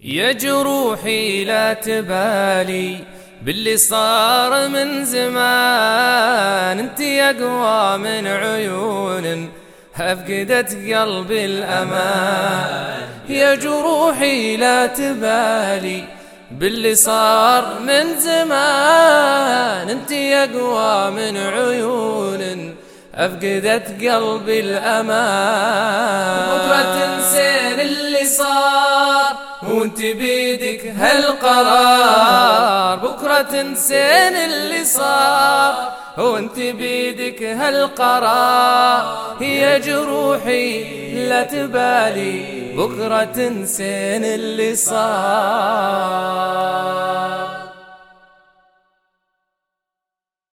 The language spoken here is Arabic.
يا جروحي لا تبالي باللي صار من زمان. انت أقوى من عيون أفقدت قلبي الأمان. يا جروحي لا تبالي باللي صار من زمان. انت أقوى من عيون أفقدت قلبي اللي صار وانت بيدك هالقرار. بكرة تنسين اللي صار وانت بيدك هالقرار. هي جروحي لا تبالي بكرة تنسين اللي صار.